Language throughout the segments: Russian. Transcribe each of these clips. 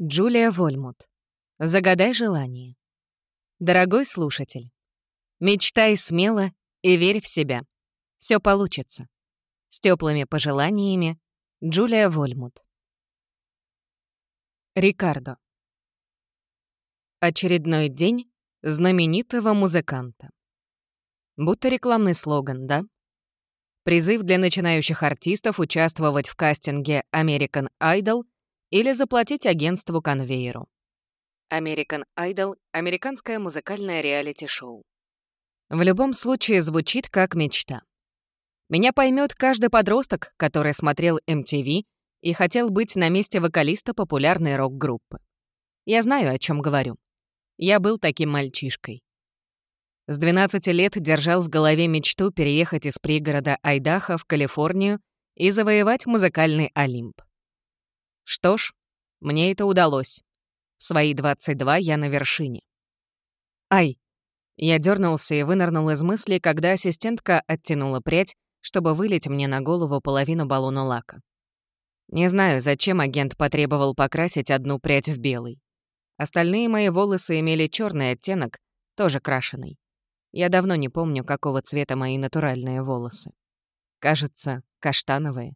Джулия Вольмут. Загадай желание. Дорогой слушатель, мечтай смело и верь в себя. Все получится. С теплыми пожеланиями, Джулия Вольмут. Рикардо. Очередной день знаменитого музыканта. Будто рекламный слоган, да? Призыв для начинающих артистов участвовать в кастинге American Idol или заплатить агентству конвейеру. American Idol — американское музыкальное реалити-шоу. В любом случае звучит как мечта. Меня поймет каждый подросток, который смотрел MTV и хотел быть на месте вокалиста популярной рок-группы. Я знаю, о чем говорю. Я был таким мальчишкой. С 12 лет держал в голове мечту переехать из пригорода Айдахо в Калифорнию и завоевать музыкальный Олимп. Что ж, мне это удалось. В свои 22 я на вершине. Ай! Я дернулся и вынырнул из мысли, когда ассистентка оттянула прядь, чтобы вылить мне на голову половину баллона лака. Не знаю, зачем агент потребовал покрасить одну прядь в белый. Остальные мои волосы имели черный оттенок, тоже крашеный. Я давно не помню, какого цвета мои натуральные волосы. Кажется, каштановые.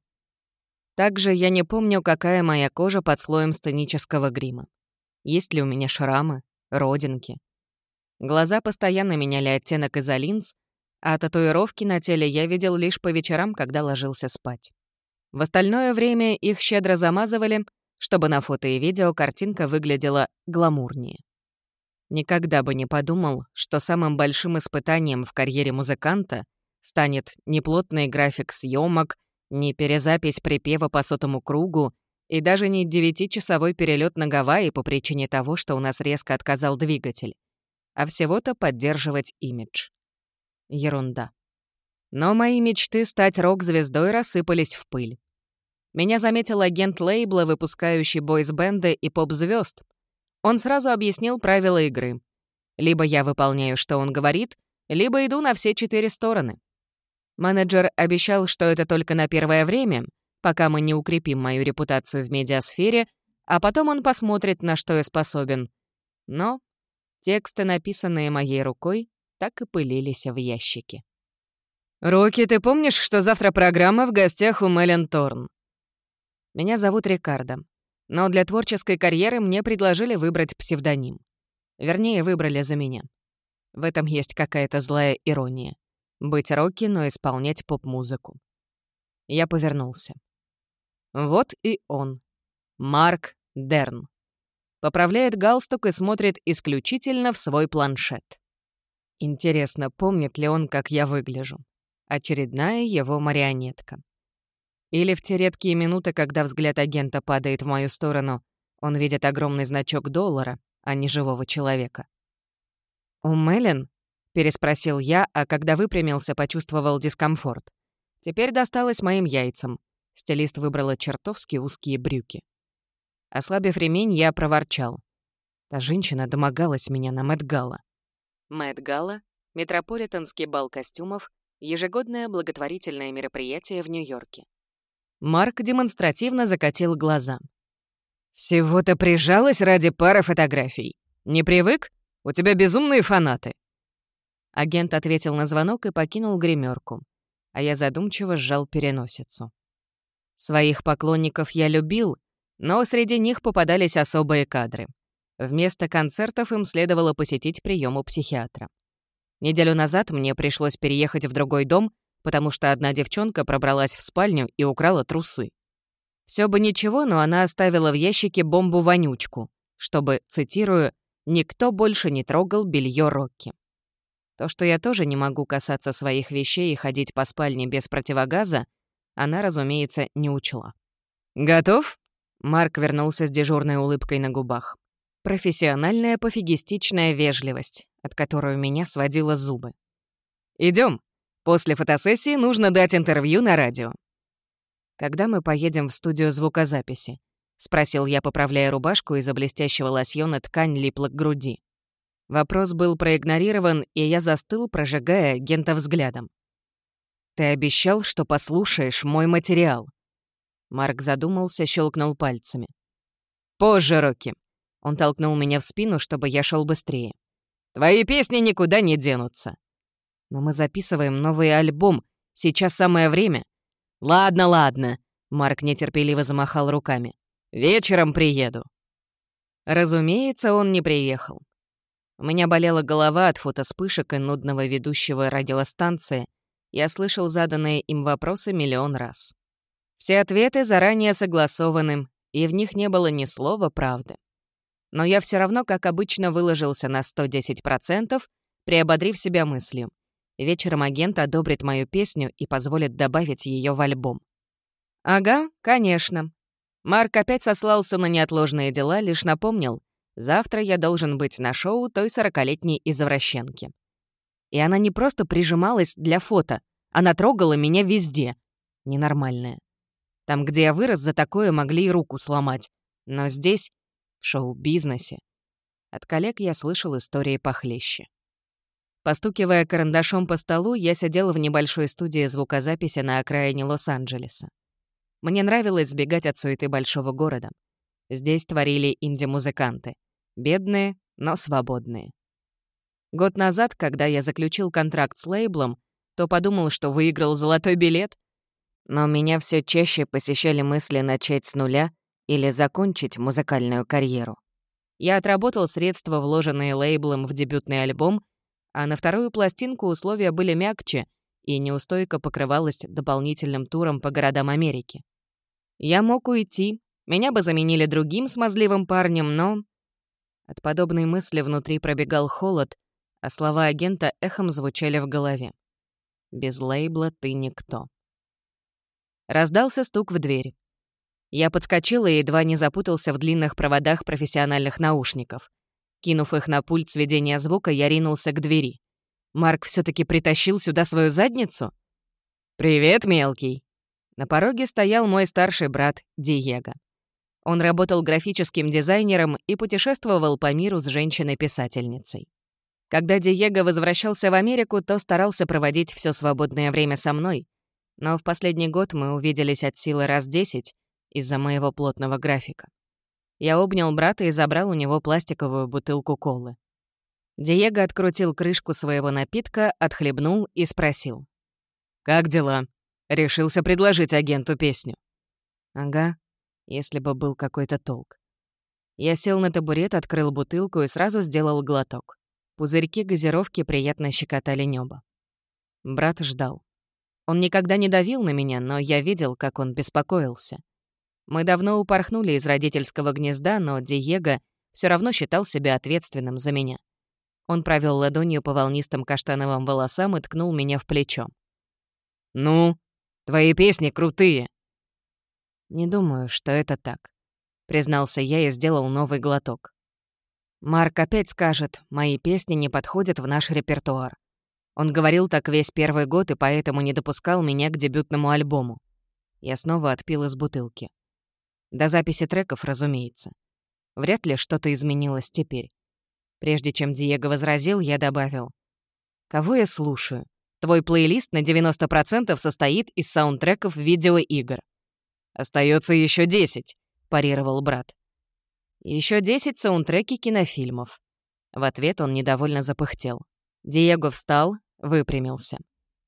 Также я не помню, какая моя кожа под слоем сценического грима. Есть ли у меня шрамы, родинки. Глаза постоянно меняли оттенок из-за линз, а татуировки на теле я видел лишь по вечерам, когда ложился спать. В остальное время их щедро замазывали, чтобы на фото и видео картинка выглядела гламурнее. Никогда бы не подумал, что самым большим испытанием в карьере музыканта станет не плотный график съемок ни перезапись припева по сотому кругу, и даже не девятичасовой перелет на Гавайи по причине того, что у нас резко отказал двигатель, а всего-то поддерживать имидж. Ерунда. Но мои мечты стать рок-звездой рассыпались в пыль. Меня заметил агент лейбла, выпускающий бойс-бенды и поп-звезд. Он сразу объяснил правила игры. Либо я выполняю, что он говорит, либо иду на все четыре стороны. Менеджер обещал, что это только на первое время, пока мы не укрепим мою репутацию в медиасфере, а потом он посмотрит, на что я способен. Но тексты, написанные моей рукой, так и пылились в ящике. «Рокки, ты помнишь, что завтра программа в гостях у Мэлен Торн?» Меня зовут Рикардо, но для творческой карьеры мне предложили выбрать псевдоним. Вернее, выбрали за меня. В этом есть какая-то злая ирония. Быть Рокки, но исполнять поп-музыку. Я повернулся. Вот и он. Марк Дерн. Поправляет галстук и смотрит исключительно в свой планшет. Интересно, помнит ли он, как я выгляжу? Очередная его марионетка. Или в те редкие минуты, когда взгляд агента падает в мою сторону, он видит огромный значок доллара, а не живого человека. У Мелен Переспросил я, а когда выпрямился, почувствовал дискомфорт. Теперь досталось моим яйцам. Стилист выбрала чертовски узкие брюки. Ослабив ремень, я проворчал. Та женщина домогалась меня на Мэтт-Гала. Мэтт-Гала — Метрополитенский бал костюмов, ежегодное благотворительное мероприятие в Нью-Йорке. Марк демонстративно закатил глаза. «Всего-то прижалась ради пары фотографий. Не привык? У тебя безумные фанаты. Агент ответил на звонок и покинул гримерку, а я задумчиво сжал переносицу. Своих поклонников я любил, но среди них попадались особые кадры. Вместо концертов им следовало посетить прием у психиатра. Неделю назад мне пришлось переехать в другой дом, потому что одна девчонка пробралась в спальню и украла трусы. Все бы ничего, но она оставила в ящике бомбу-вонючку, чтобы, цитирую, «никто больше не трогал белье Рокки». То, что я тоже не могу касаться своих вещей и ходить по спальне без противогаза, она, разумеется, не учла. «Готов?» Марк вернулся с дежурной улыбкой на губах. Профессиональная пофигистичная вежливость, от которой у меня сводило зубы. Идем. После фотосессии нужно дать интервью на радио. Когда мы поедем в студию звукозаписи? Спросил я, поправляя рубашку, из-за блестящего лосьона ткань липла к груди. Вопрос был проигнорирован, и я застыл, прожигая агента взглядом. «Ты обещал, что послушаешь мой материал». Марк задумался, щелкнул пальцами. Позже, Рокки. Он толкнул меня в спину, чтобы я шел быстрее. Твои песни никуда не денутся. Но мы записываем новый альбом. Сейчас самое время. Ладно, ладно. Марк нетерпеливо замахал руками. Вечером приеду. Разумеется, он не приехал. У меня болела голова от фотоспышек и нудного ведущего радиостанции. Я слышал заданные им вопросы миллион раз. Все ответы заранее согласованы, и в них не было ни слова правды. Но я все равно, как обычно, выложился на 110%, приободрив себя мыслью. Вечером агент одобрит мою песню и позволит добавить ее в альбом. Ага, конечно. Марк опять сослался на неотложные дела, лишь напомнил, завтра я должен быть на шоу той сорокалетней извращенки. И она не просто прижималась для фото, она трогала меня везде. Ненормальная. Там, где я вырос, за такое могли и руку сломать. Но здесь, в шоу-бизнесе, от коллег я слышал истории похлеще. Постукивая карандашом по столу, я сидела в небольшой студии звукозаписи на окраине Лос-Анджелеса. Мне нравилось сбегать от суеты большого города. Здесь творили инди-музыканты. Бедные, но свободные. Год назад, когда я заключил контракт с лейблом, то подумал, что выиграл золотой билет, но меня все чаще посещали мысли начать с нуля или закончить музыкальную карьеру. Я отработал средства, вложенные лейблом в дебютный альбом, а на вторую пластинку условия были мягче и неустойка покрывалась дополнительным туром по городам Америки. Я мог уйти, меня бы заменили другим смазливым парнем, но... От подобной мысли внутри пробегал холод, а слова агента эхом звучали в голове. «Без лейбла ты никто». Раздался стук в дверь. Я подскочила и едва не запутался в длинных проводах профессиональных наушников. Кинув их на пульт сведения звука, я ринулся к двери. Марк все таки притащил сюда свою задницу? «Привет, мелкий!» На пороге стоял мой старший брат Диего. Он работал графическим дизайнером и путешествовал по миру с женщиной-писательницей. Когда Диего возвращался в Америку, то старался проводить все свободное время со мной, но в последний год мы увиделись от силы раз десять из-за моего плотного графика. Я обнял брата и забрал у него пластиковую бутылку колы. Диего открутил крышку своего напитка, отхлебнул и спросил. «Как дела?» Решился предложить агенту песню. «Ага, если бы был какой-то толк». Я сел на табурет, открыл бутылку и сразу сделал глоток. Пузырьки газировки приятно щекотали небо. Брат ждал. Он никогда не давил на меня, но я видел, как он беспокоился. Мы давно упорхнули из родительского гнезда, но Диего все равно считал себя ответственным за меня. Он провел ладонью по волнистым каштановым волосам и ткнул меня в плечо. «Ну, твои песни крутые!» «Не думаю, что это так», — признался я и сделал новый глоток. Марк опять скажет, мои песни не подходят в наш репертуар. Он говорил так весь первый год и поэтому не допускал меня к дебютному альбому. Я снова отпил из бутылки. До записи треков, разумеется. Вряд ли что-то изменилось теперь. Прежде чем Диего возразил, я добавил. «Кого я слушаю? Твой плейлист на 90% состоит из саундтреков видеоигр». Остается еще 10, парировал брат. Еще 10 саундтреки кинофильмов. В ответ он недовольно запыхтел. Диего встал, выпрямился.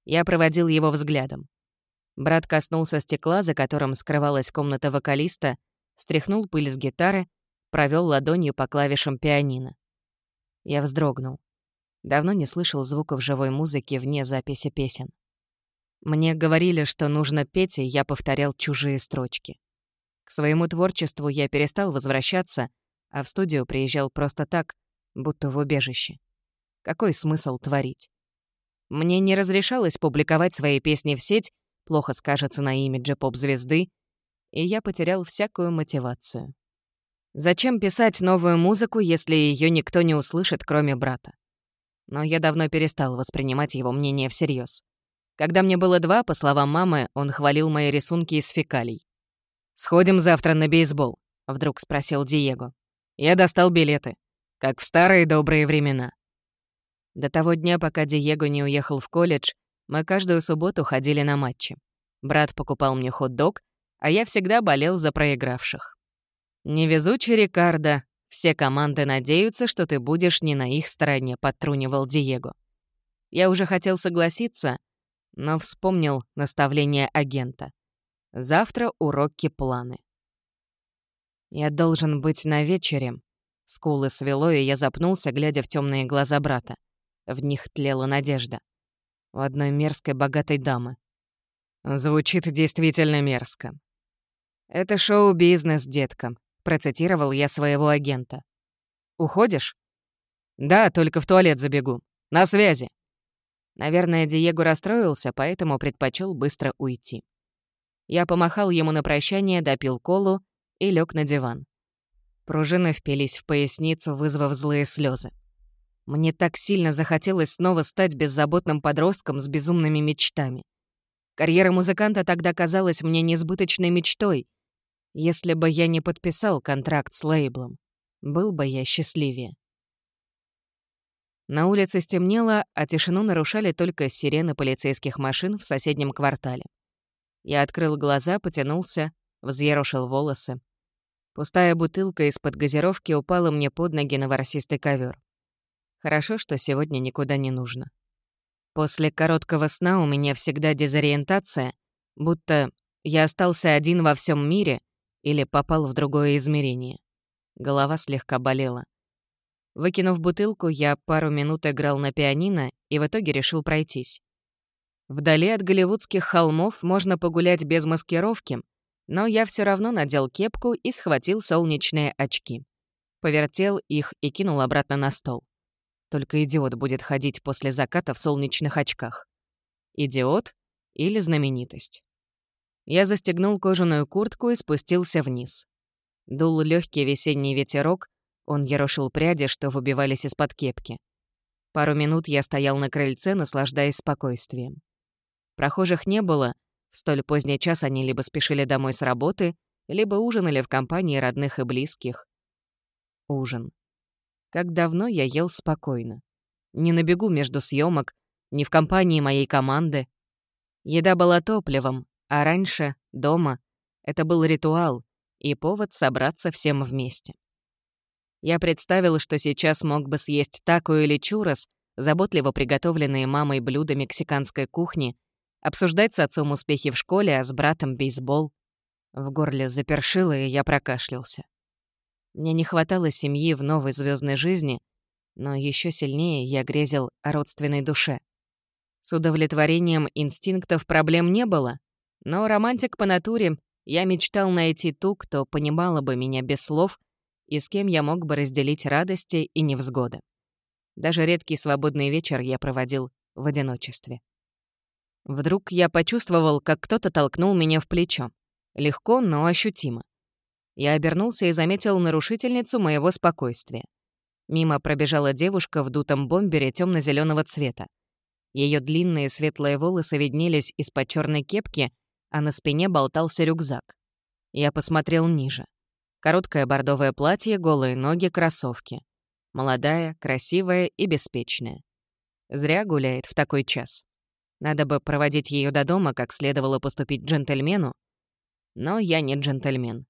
Я проводил его взглядом. Брат коснулся стекла, за которым скрывалась комната вокалиста, стряхнул пыль с гитары, провел ладонью по клавишам пианино. Я вздрогнул. Давно не слышал звуков живой музыки вне записи песен. Мне говорили, что нужно петь, и я повторял чужие строчки. К своему творчеству я перестал возвращаться, а в студию приезжал просто так, будто в убежище. Какой смысл творить? Мне не разрешалось публиковать свои песни в сеть, плохо скажется на имидже поп-звезды, и я потерял всякую мотивацию. Зачем писать новую музыку, если ее никто не услышит, кроме брата? Но я давно перестал воспринимать его мнение всерьез. Когда мне было два, по словам мамы, он хвалил мои рисунки из фекалий. «Сходим завтра на бейсбол», — вдруг спросил Диего. Я достал билеты, как в старые добрые времена. До того дня, пока Диего не уехал в колледж, мы каждую субботу ходили на матчи. Брат покупал мне хот-дог, а я всегда болел за проигравших. «Невезучий Рикардо, все команды надеются, что ты будешь не на их стороне», — подтрунивал Диего. Я уже хотел согласиться, но вспомнил наставление агента. Завтра уроки планы. Я должен быть на вечере. Скулы свело, и я запнулся, глядя в темные глаза брата. В них тлела надежда. У одной мерзкой богатой дамы. Звучит действительно мерзко. «Это шоу-бизнес, детка», — процитировал я своего агента. «Уходишь?» «Да, только в туалет забегу. На связи». Наверное, Диего расстроился, поэтому предпочел быстро уйти. Я помахал ему на прощание, допил колу и лег на диван. Пружины впились в поясницу, вызвав злые слезы. Мне так сильно захотелось снова стать беззаботным подростком с безумными мечтами. Карьера музыканта тогда казалась мне несбыточной мечтой. Если бы я не подписал контракт с лейблом, был бы я счастливее. На улице стемнело, а тишину нарушали только сирены полицейских машин в соседнем квартале. Я открыл глаза, потянулся, взъерошил волосы. Пустая бутылка из-под газировки упала мне под ноги на ворсистый ковер. Хорошо, что сегодня никуда не нужно. После короткого сна у меня всегда дезориентация, будто я остался один во всем мире или попал в другое измерение. Голова слегка болела. Выкинув бутылку, я пару минут играл на пианино и в итоге решил пройтись. Вдали от голливудских холмов можно погулять без маскировки, но я все равно надел кепку и схватил солнечные очки. Повертел их и кинул обратно на стол. Только идиот будет ходить после заката в солнечных очках. Идиот или знаменитость. Я застегнул кожаную куртку и спустился вниз. Дул легкий весенний ветерок, он ерошил пряди, что выбивались из-под кепки. Пару минут я стоял на крыльце, наслаждаясь спокойствием. Прохожих не было, в столь поздний час они либо спешили домой с работы, либо ужинали в компании родных и близких. Ужин. Как давно я ел спокойно. Не на бегу между съемок, не в компании моей команды. Еда была топливом, а раньше, дома, это был ритуал и повод собраться всем вместе. Я представил, что сейчас мог бы съесть тако или чурос, заботливо приготовленные мамой блюда мексиканской кухни, обсуждать с отцом успехи в школе, а с братом бейсбол. В горле запершило, и я прокашлялся. Мне не хватало семьи в новой звездной жизни, но еще сильнее я грезил о родственной душе. С удовлетворением инстинктов проблем не было, но романтик по натуре я мечтал найти ту, кто понимала бы меня без слов и с кем я мог бы разделить радости и невзгоды. Даже редкий свободный вечер я проводил в одиночестве. Вдруг я почувствовал, как кто-то толкнул меня в плечо. Легко, но ощутимо. Я обернулся и заметил нарушительницу моего спокойствия. Мимо пробежала девушка в дутом бомбере темно зеленого цвета. Ее длинные светлые волосы виднелись из-под черной кепки, а на спине болтался рюкзак. Я посмотрел ниже. Короткое бордовое платье, голые ноги, кроссовки. Молодая, красивая и беспечная. Зря гуляет в такой час. Надо бы проводить ее до дома, как следовало поступить джентльмену. Но я не джентльмен.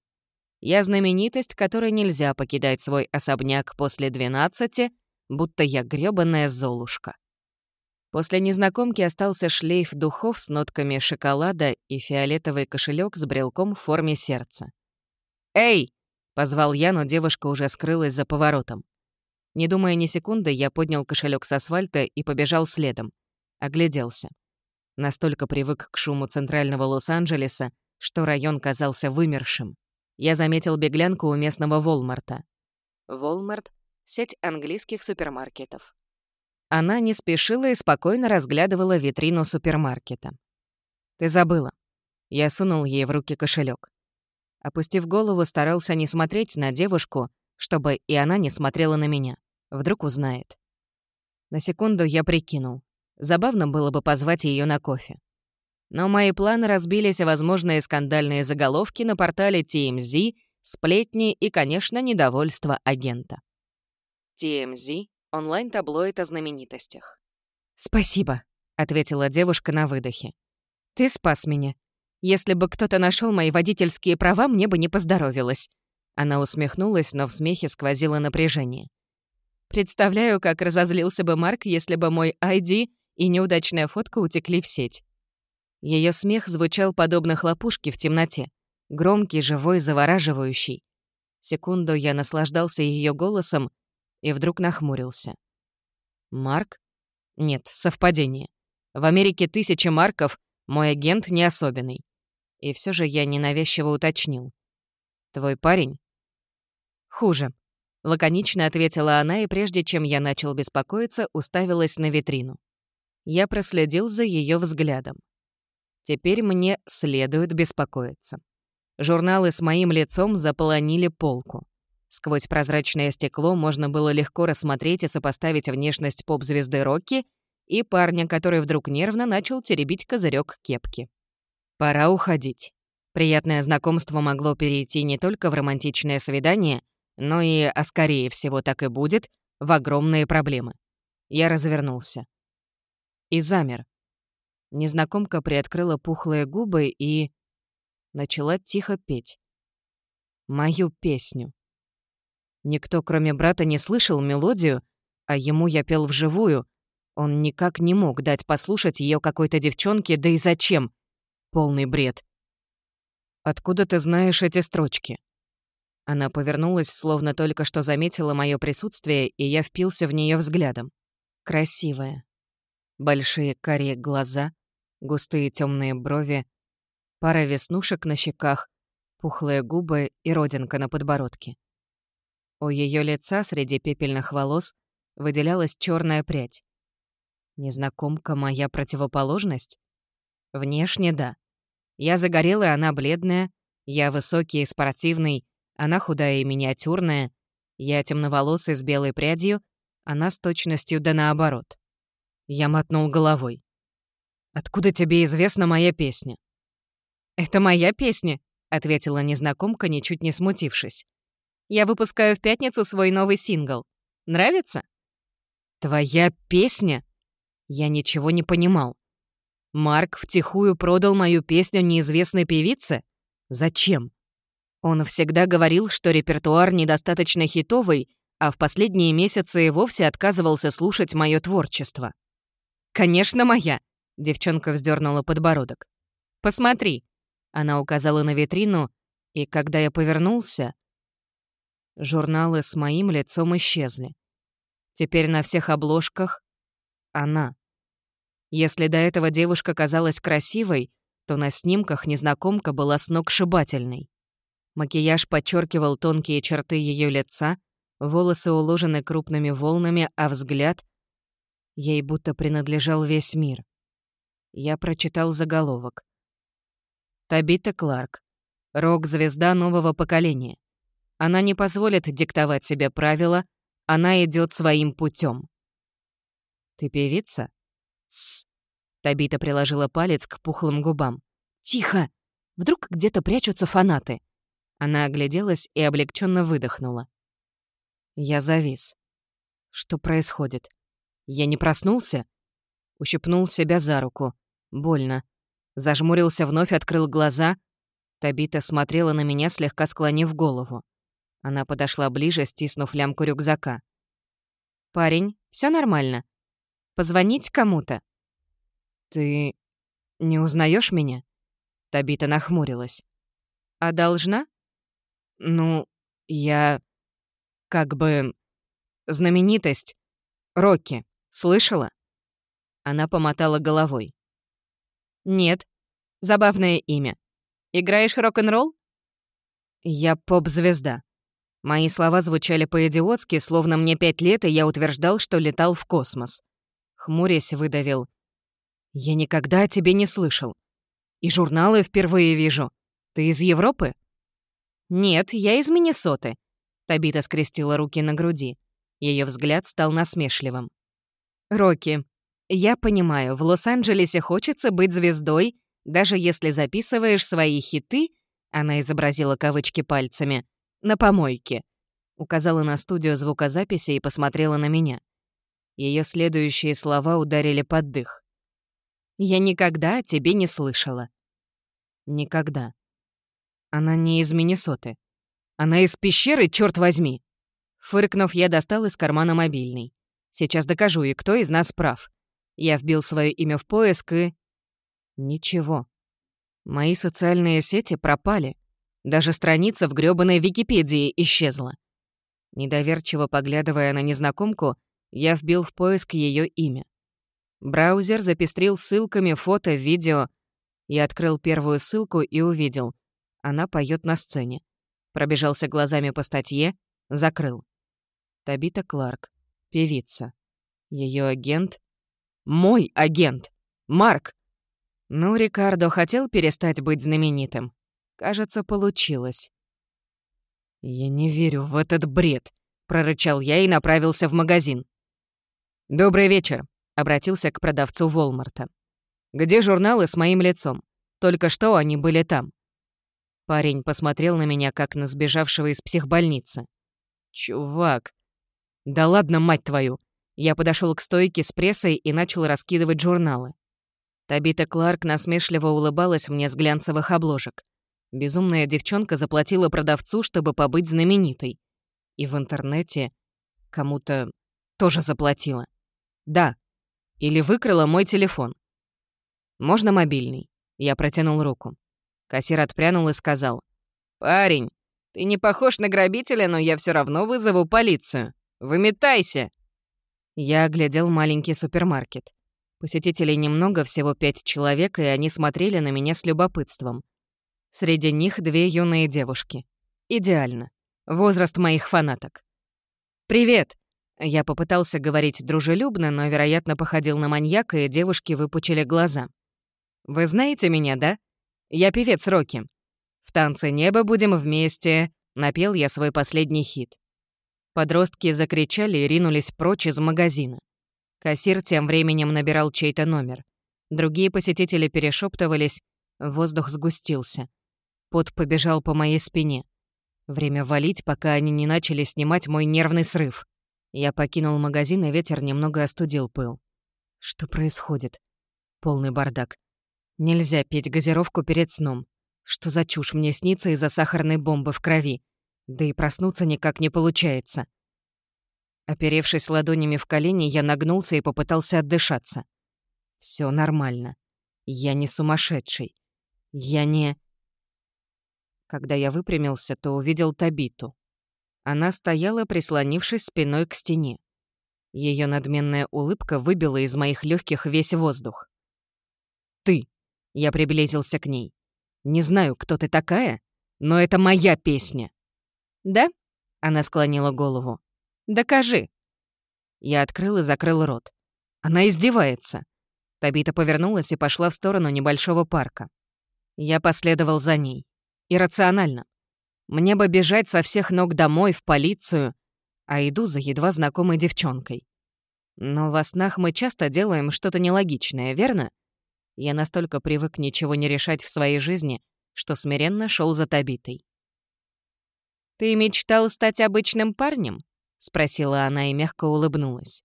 Я знаменитость, которой нельзя покидать свой особняк после 12, будто я грёбаная золушка. После незнакомки остался шлейф духов с нотками шоколада и фиолетовый кошелек с брелком в форме сердца. «Эй!» — позвал я, но девушка уже скрылась за поворотом. Не думая ни секунды, я поднял кошелек с асфальта и побежал следом. Огляделся. Настолько привык к шуму центрального Лос-Анджелеса, что район казался вымершим я заметил беглянку у местного Волмарта. Волмарт — сеть английских супермаркетов. Она не спешила и спокойно разглядывала витрину супермаркета. «Ты забыла». Я сунул ей в руки кошелек. Опустив голову, старался не смотреть на девушку, чтобы и она не смотрела на меня. Вдруг узнает. На секунду я прикинул. Забавно было бы позвать ее на кофе. Но мои планы разбились о возможные скандальные заголовки на портале TMZ, сплетни и, конечно, недовольство агента. TMZ — онлайн-таблоид о знаменитостях. «Спасибо», — ответила девушка на выдохе. «Ты спас меня. Если бы кто-то нашел мои водительские права, мне бы не поздоровилось». Она усмехнулась, но в смехе сквозило напряжение. Представляю, как разозлился бы Марк, если бы мой ID и неудачная фотка утекли в сеть. Ее смех звучал подобно хлопушке в темноте. Громкий, живой, завораживающий. Секунду я наслаждался ее голосом и вдруг нахмурился. Марк? Нет, совпадение. В Америке тысячи марков, мой агент не особенный. И все же я ненавязчиво уточнил. Твой парень? Хуже. Лаконично ответила она, и прежде чем я начал беспокоиться, уставилась на витрину. Я проследил за ее взглядом. Теперь мне следует беспокоиться. Журналы с моим лицом заполонили полку. Сквозь прозрачное стекло можно было легко рассмотреть и сопоставить внешность поп-звезды Рокки и парня, который вдруг нервно начал теребить козырек кепки. Пора уходить. Приятное знакомство могло перейти не только в романтичное свидание, но и, а скорее всего так и будет, в огромные проблемы. Я развернулся. И замер. Незнакомка приоткрыла пухлые губы и... начала тихо петь. Мою песню. Никто, кроме брата, не слышал мелодию, а ему я пел вживую. Он никак не мог дать послушать ее какой-то девчонке, да и зачем? Полный бред. «Откуда ты знаешь эти строчки?» Она повернулась, словно только что заметила мое присутствие, и я впился в нее взглядом. Красивая. Большие карие глаза, густые темные брови, пара веснушек на щеках, пухлые губы и родинка на подбородке. У ее лица среди пепельных волос выделялась черная прядь. Незнакомка моя противоположность? Внешне да. Я загорелая, она бледная, я высокий и спортивный, она худая и миниатюрная, я темноволосый с белой прядью, она с точностью да наоборот. Я мотнул головой. «Откуда тебе известна моя песня?» «Это моя песня», — ответила незнакомка, ничуть не смутившись. «Я выпускаю в пятницу свой новый сингл. Нравится?» «Твоя песня?» Я ничего не понимал. Марк втихую продал мою песню неизвестной певице? Зачем? Он всегда говорил, что репертуар недостаточно хитовый, а в последние месяцы и вовсе отказывался слушать мое творчество. «Конечно, моя!» — девчонка вздернула подбородок. «Посмотри!» — она указала на витрину, и когда я повернулся, журналы с моим лицом исчезли. Теперь на всех обложках она. Если до этого девушка казалась красивой, то на снимках незнакомка была сногсшибательной. Макияж подчеркивал тонкие черты ее лица, волосы уложены крупными волнами, а взгляд... Ей будто принадлежал весь мир. Я прочитал заголовок. Табита Кларк. Рок-звезда нового поколения. Она не позволит диктовать себе правила, она идет своим путем. «Ты певица?» «Тсс!» Табита приложила палец к пухлым губам. «Тихо! Вдруг где-то прячутся фанаты?» Она огляделась и облегченно выдохнула. Я завис. Что происходит? Я не проснулся? Ущипнул себя за руку. Больно. Зажмурился вновь, открыл глаза. Табита смотрела на меня, слегка склонив голову. Она подошла ближе, стиснув лямку рюкзака. «Парень, все нормально?» Позвонить кому-то?» «Ты не узнаешь меня?» Табита нахмурилась. «А должна?» «Ну, я... как бы... знаменитость. Рокки. Слышала?» Она помотала головой. «Нет. Забавное имя. Играешь рок-н-ролл?» «Я поп-звезда». Мои слова звучали по-идиотски, словно мне пять лет, и я утверждал, что летал в космос. Хмурясь, выдавил. «Я никогда о тебе не слышал. И журналы впервые вижу. Ты из Европы?» «Нет, я из Миннесоты», — Табита скрестила руки на груди. Ее взгляд стал насмешливым. «Рокки, я понимаю, в Лос-Анджелесе хочется быть звездой, даже если записываешь свои хиты, она изобразила кавычки пальцами, на помойке. Указала на студию звукозаписи и посмотрела на меня. Ее следующие слова ударили под дых. «Я никогда о тебе не слышала». «Никогда». Она не из Миннесоты. Она из пещеры, черт возьми!» Фыркнув, я достал из кармана мобильный. Сейчас докажу, и кто из нас прав. Я вбил свое имя в поиск и... Ничего. Мои социальные сети пропали. Даже страница в грёбаной Википедии исчезла. Недоверчиво поглядывая на незнакомку, я вбил в поиск ее имя. Браузер запестрил ссылками фото, видео. Я открыл первую ссылку и увидел. Она поет на сцене. Пробежался глазами по статье, закрыл. Табита Кларк, певица. Ее агент... Мой агент! Марк! Ну, Рикардо хотел перестать быть знаменитым. Кажется, получилось. «Я не верю в этот бред», — прорычал я и направился в магазин. «Добрый вечер», — обратился к продавцу Волмарта. «Где журналы с моим лицом? Только что они были там». Парень посмотрел на меня, как на сбежавшего из психбольницы. «Чувак, «Да ладно, мать твою!» Я подошел к стойке с прессой и начал раскидывать журналы. Табита Кларк насмешливо улыбалась мне с глянцевых обложек. Безумная девчонка заплатила продавцу, чтобы побыть знаменитой. И в интернете кому-то тоже заплатила. Да. Или выкрала мой телефон. «Можно мобильный?» Я протянул руку. Кассир отпрянул и сказал. «Парень, ты не похож на грабителя, но я все равно вызову полицию». Выметайся!» Я оглядел маленький супермаркет. Посетителей немного, всего пять человек, и они смотрели на меня с любопытством. Среди них две юные девушки. Идеально. Возраст моих фанаток. «Привет!» Я попытался говорить дружелюбно, но, вероятно, походил на маньяка, и девушки выпучили глаза. «Вы знаете меня, да? Я певец Рокки. В танце неба будем вместе», — напел я свой последний хит. Подростки закричали и ринулись прочь из магазина. Кассир тем временем набирал чей-то номер. Другие посетители перешептывались, воздух сгустился. Пот побежал по моей спине. Время валить, пока они не начали снимать мой нервный срыв. Я покинул магазин, и ветер немного остудил пыл. Что происходит? Полный бардак. Нельзя пить газировку перед сном. Что за чушь мне снится из-за сахарной бомбы в крови? Да и проснуться никак не получается. Оперевшись ладонями в колени, я нагнулся и попытался отдышаться. Все нормально. Я не сумасшедший. Я не... Когда я выпрямился, то увидел Табиту. Она стояла, прислонившись спиной к стене. Ее надменная улыбка выбила из моих легких весь воздух. «Ты!» — я приблизился к ней. «Не знаю, кто ты такая, но это моя песня!» «Да?» — она склонила голову. «Докажи». Я открыл и закрыл рот. Она издевается. Табита повернулась и пошла в сторону небольшого парка. Я последовал за ней. Иррационально. Мне бы бежать со всех ног домой, в полицию, а иду за едва знакомой девчонкой. Но во снах мы часто делаем что-то нелогичное, верно? Я настолько привык ничего не решать в своей жизни, что смиренно шел за Табитой. «Ты мечтал стать обычным парнем?» — спросила она и мягко улыбнулась.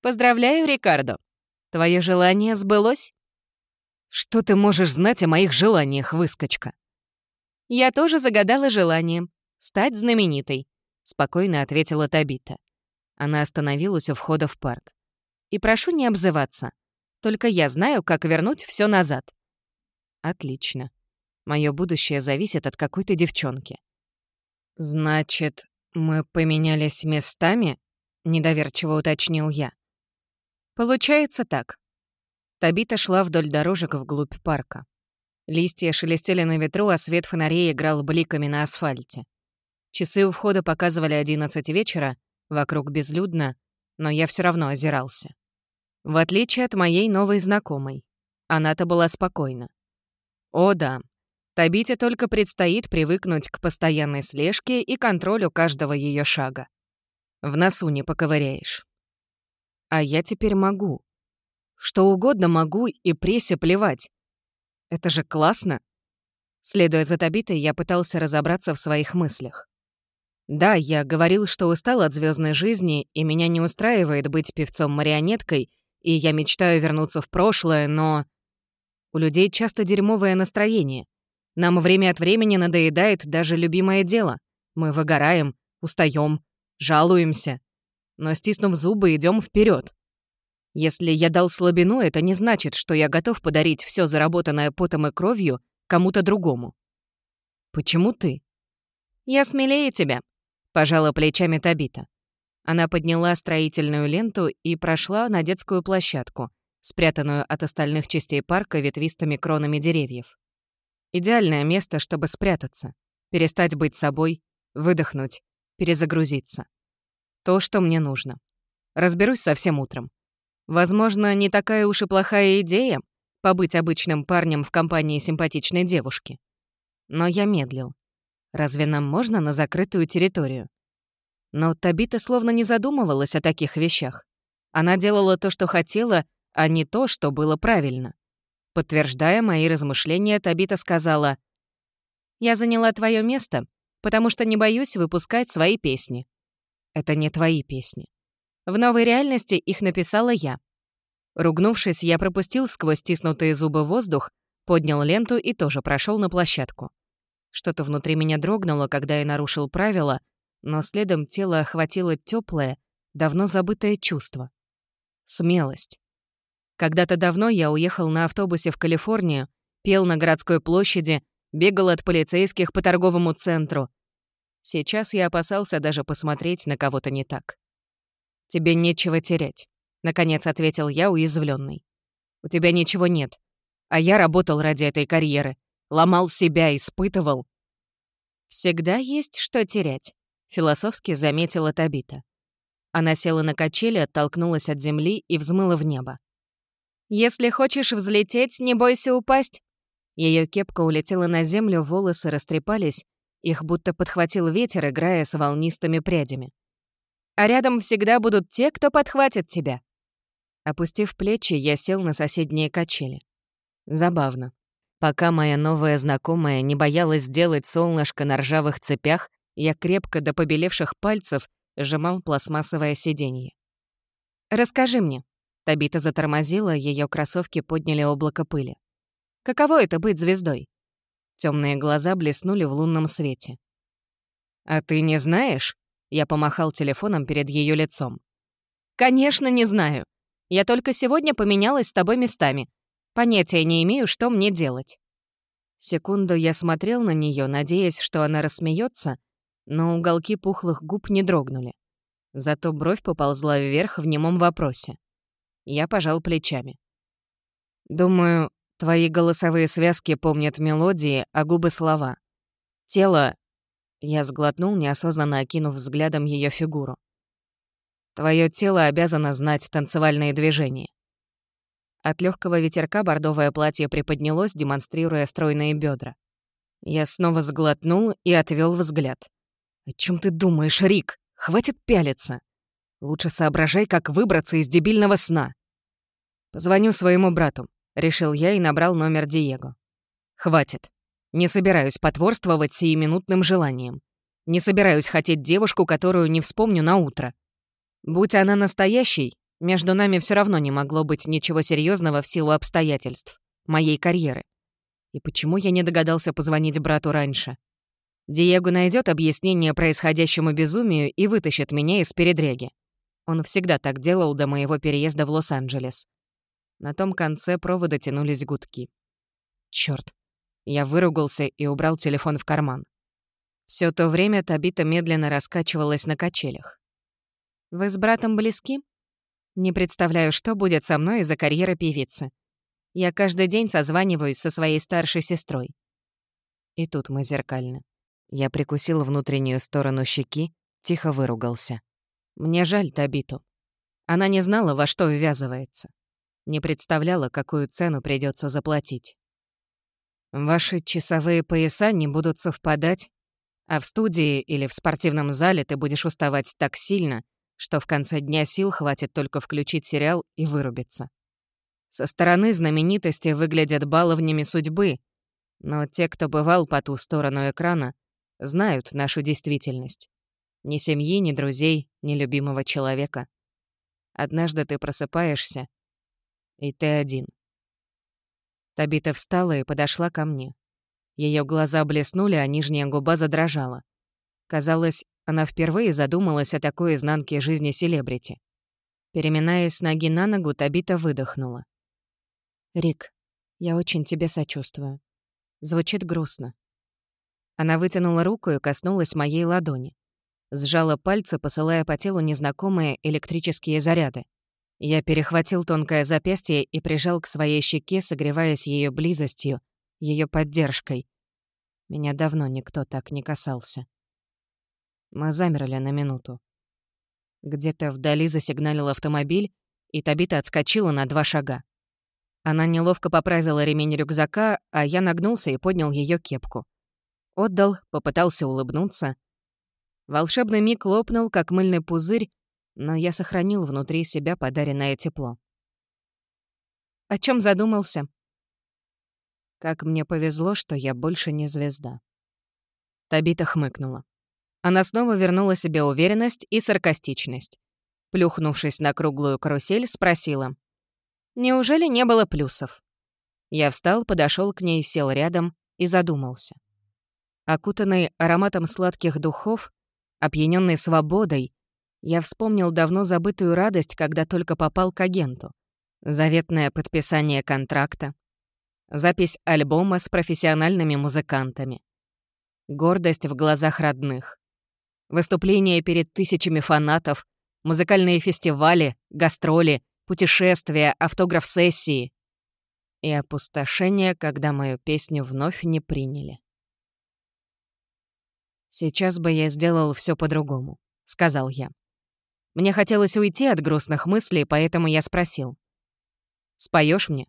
«Поздравляю, Рикардо. Твое желание сбылось?» «Что ты можешь знать о моих желаниях, выскочка?» «Я тоже загадала желание — стать знаменитой», — спокойно ответила Табита. Она остановилась у входа в парк. «И прошу не обзываться. Только я знаю, как вернуть все назад». «Отлично. Мое будущее зависит от какой-то девчонки». «Значит, мы поменялись местами?» — недоверчиво уточнил я. «Получается так». Табита шла вдоль дорожек вглубь парка. Листья шелестели на ветру, а свет фонарей играл бликами на асфальте. Часы у входа показывали 11 вечера, вокруг безлюдно, но я все равно озирался. В отличие от моей новой знакомой. Она-то была спокойна. О да, Табите только предстоит привыкнуть к постоянной слежке и контролю каждого ее шага. В носу не поковыряешь. А я теперь могу. Что угодно могу и прессе плевать. Это же классно. Следуя за Табитой, я пытался разобраться в своих мыслях. Да, я говорил, что устал от звездной жизни, и меня не устраивает быть певцом-марионеткой, и я мечтаю вернуться в прошлое, но... У людей часто дерьмовое настроение. Нам время от времени надоедает даже любимое дело. Мы выгораем, устаем, жалуемся. Но, стиснув зубы, идем вперед. Если я дал слабину, это не значит, что я готов подарить все заработанное потом и кровью кому-то другому. Почему ты? Я смелее тебя, пожала плечами Табита. Она подняла строительную ленту и прошла на детскую площадку, спрятанную от остальных частей парка ветвистыми кронами деревьев. Идеальное место, чтобы спрятаться, перестать быть собой, выдохнуть, перезагрузиться. То, что мне нужно. Разберусь совсем утром. Возможно, не такая уж и плохая идея побыть обычным парнем в компании симпатичной девушки. Но я медлил. Разве нам можно на закрытую территорию? Но Табита словно не задумывалась о таких вещах. Она делала то, что хотела, а не то, что было правильно. Подтверждая мои размышления, Табита сказала, «Я заняла твое место, потому что не боюсь выпускать свои песни». «Это не твои песни. В новой реальности их написала я. Ругнувшись, я пропустил сквозь стиснутые зубы воздух, поднял ленту и тоже прошел на площадку. Что-то внутри меня дрогнуло, когда я нарушил правила, но следом тело охватило теплое, давно забытое чувство. Смелость. Когда-то давно я уехал на автобусе в Калифорнию, пел на городской площади, бегал от полицейских по торговому центру. Сейчас я опасался даже посмотреть на кого-то не так. «Тебе нечего терять», — наконец ответил я, уязвленный. «У тебя ничего нет. А я работал ради этой карьеры. Ломал себя, испытывал». «Всегда есть что терять», — философски заметила Табита. Она села на качели, оттолкнулась от земли и взмыла в небо. «Если хочешь взлететь, не бойся упасть». Ее кепка улетела на землю, волосы растрепались, их будто подхватил ветер, играя с волнистыми прядями а рядом всегда будут те, кто подхватит тебя». Опустив плечи, я сел на соседние качели. Забавно. Пока моя новая знакомая не боялась сделать солнышко на ржавых цепях, я крепко до побелевших пальцев сжимал пластмассовое сиденье. «Расскажи мне». Табита затормозила, ее кроссовки подняли облако пыли. «Каково это быть звездой?» Темные глаза блеснули в лунном свете. «А ты не знаешь?» Я помахал телефоном перед ее лицом. «Конечно, не знаю. Я только сегодня поменялась с тобой местами. Понятия не имею, что мне делать». Секунду я смотрел на нее, надеясь, что она рассмеется, но уголки пухлых губ не дрогнули. Зато бровь поползла вверх в немом вопросе. Я пожал плечами. «Думаю, твои голосовые связки помнят мелодии, а губы — слова. Тело я сглотнул, неосознанно окинув взглядом ее фигуру. Твое тело обязано знать танцевальные движения. От легкого ветерка бордовое платье приподнялось, демонстрируя стройные бедра. Я снова сглотнул и отвел взгляд. «О чем ты думаешь, Рик? Хватит пялиться. Лучше соображай, как выбраться из дебильного сна». «Позвоню своему брату», — решил я и набрал номер Диего. «Хватит. Не собираюсь потворствовать сиюминутным желанием. Не собираюсь хотеть девушку, которую не вспомню на утро. Будь она настоящей, между нами все равно не могло быть ничего серьезного в силу обстоятельств, моей карьеры. И почему я не догадался позвонить брату раньше? Диего найдет объяснение происходящему безумию и вытащит меня из передряги. Он всегда так делал до моего переезда в Лос-Анджелес. На том конце провода тянулись гудки. Чёрт, я выругался и убрал телефон в карман. Все то время Табита медленно раскачивалась на качелях. «Вы с братом близки?» «Не представляю, что будет со мной из-за карьеры певицы. Я каждый день созваниваюсь со своей старшей сестрой». И тут мы зеркально. Я прикусил внутреннюю сторону щеки, тихо выругался. Мне жаль Табиту. Она не знала, во что ввязывается. Не представляла, какую цену придется заплатить. Ваши часовые пояса не будут совпадать, а в студии или в спортивном зале ты будешь уставать так сильно, что в конце дня сил хватит только включить сериал и вырубиться. Со стороны знаменитости выглядят баловнями судьбы, но те, кто бывал по ту сторону экрана, знают нашу действительность. Ни семьи, ни друзей, ни любимого человека. Однажды ты просыпаешься, и ты один. Табита встала и подошла ко мне. Ее глаза блеснули, а нижняя губа задрожала. Казалось, она впервые задумалась о такой изнанке жизни селебрити. Переминаясь с ноги на ногу, Табита выдохнула. «Рик, я очень тебе сочувствую. Звучит грустно». Она вытянула руку и коснулась моей ладони. Сжала пальцы, посылая по телу незнакомые электрические заряды. Я перехватил тонкое запястье и прижал к своей щеке, согреваясь ее близостью, ее поддержкой. Меня давно никто так не касался. Мы замерли на минуту. Где-то вдали засигналил автомобиль, и Табита отскочила на два шага. Она неловко поправила ремень рюкзака, а я нагнулся и поднял ее кепку. Отдал, попытался улыбнуться. Волшебный миг лопнул, как мыльный пузырь, но я сохранил внутри себя подаренное тепло. О чем задумался? Как мне повезло, что я больше не звезда. Табита хмыкнула. Она снова вернула себе уверенность и саркастичность. Плюхнувшись на круглую карусель, спросила. «Неужели не было плюсов?» Я встал, подошел к ней, сел рядом и задумался. Окутанный ароматом сладких духов, опьяненный свободой, я вспомнил давно забытую радость, когда только попал к агенту. Заветное подписание контракта, запись альбома с профессиональными музыкантами, гордость в глазах родных, выступления перед тысячами фанатов, музыкальные фестивали, гастроли, путешествия, автограф-сессии и опустошение, когда мою песню вновь не приняли. «Сейчас бы я сделал все по-другому», — сказал я. Мне хотелось уйти от грустных мыслей, поэтому я спросил. «Споешь мне?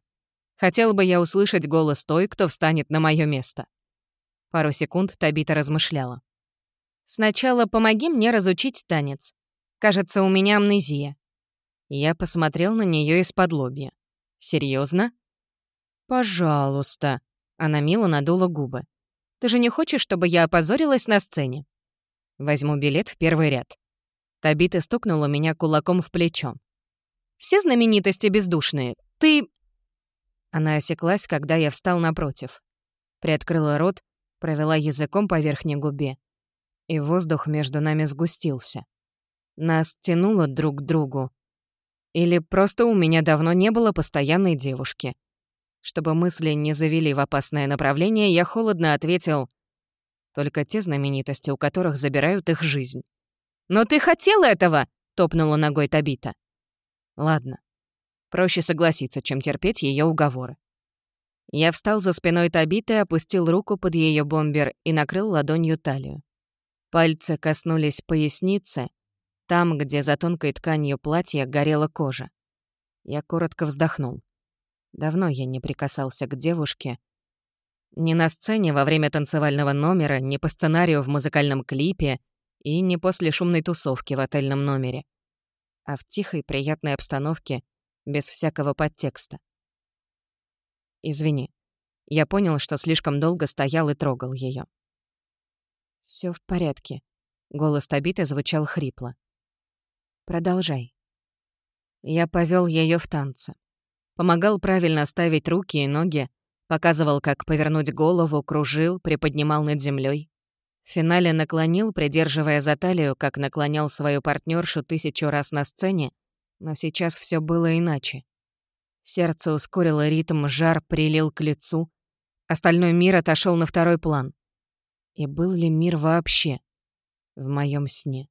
Хотел бы я услышать голос той, кто встанет на мое место». Пару секунд Табита размышляла. «Сначала помоги мне разучить танец. Кажется, у меня амнезия». Я посмотрел на нее из-под лобья. Серьезно? «Пожалуйста», — она мило надула губы. «Ты же не хочешь, чтобы я опозорилась на сцене?» Возьму билет в первый ряд. Табита стукнула меня кулаком в плечо. «Все знаменитости бездушные. Ты...» Она осеклась, когда я встал напротив. Приоткрыла рот, провела языком по верхней губе. И воздух между нами сгустился. Нас тянуло друг к другу. Или просто у меня давно не было постоянной девушки. Чтобы мысли не завели в опасное направление, я холодно ответил «Только те знаменитости, у которых забирают их жизнь». «Но ты хотел этого!» — топнула ногой Табита. «Ладно. Проще согласиться, чем терпеть ее уговоры». Я встал за спиной Табиты, опустил руку под ее бомбер и накрыл ладонью талию. Пальцы коснулись поясницы, там, где за тонкой тканью платья горела кожа. Я коротко вздохнул. Давно я не прикасался к девушке. Ни на сцене во время танцевального номера, ни по сценарию в музыкальном клипе — и не после шумной тусовки в отельном номере, а в тихой, приятной обстановке, без всякого подтекста. «Извини, я понял, что слишком долго стоял и трогал ее. Все в порядке», — голос Табиты звучал хрипло. «Продолжай». Я повел ее в танце. Помогал правильно ставить руки и ноги, показывал, как повернуть голову, кружил, приподнимал над землей. В финале наклонил, придерживая за талию, как наклонял свою партнершу тысячу раз на сцене, но сейчас все было иначе. Сердце ускорило ритм, жар прилил к лицу. Остальной мир отошел на второй план. И был ли мир вообще в моем сне?